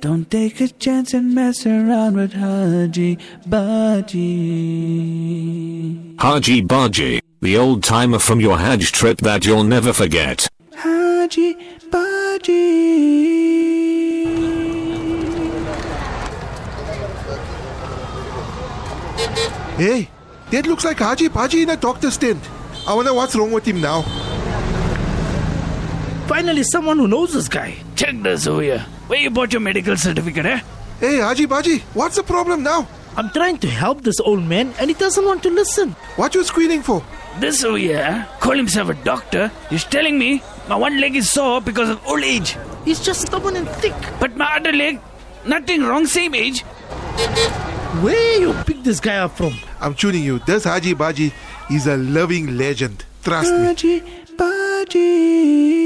Don't take a chance and mess around with Haji Baji. Haji Baji, the old timer from your Hajj trip that you'll never forget. Haji Baji. Hey, that looks like Haji Baji in a doctor's tent. I wonder what's wrong with him now. Finally, someone who knows this guy. Check this over here. Where you bought your medical certificate, eh? Hey, Haji Baji, what's the problem now? I'm trying to help this old man and he doesn't want to listen. What you squealing for? This over here, eh? call himself a doctor, he's telling me my one leg is sore because of old age. He's just stubborn and thick. But my other leg, nothing wrong, same age. Where you pick this guy up from? I'm tuning you. This Haji Baji is a living legend. Trust me. Haji Baji.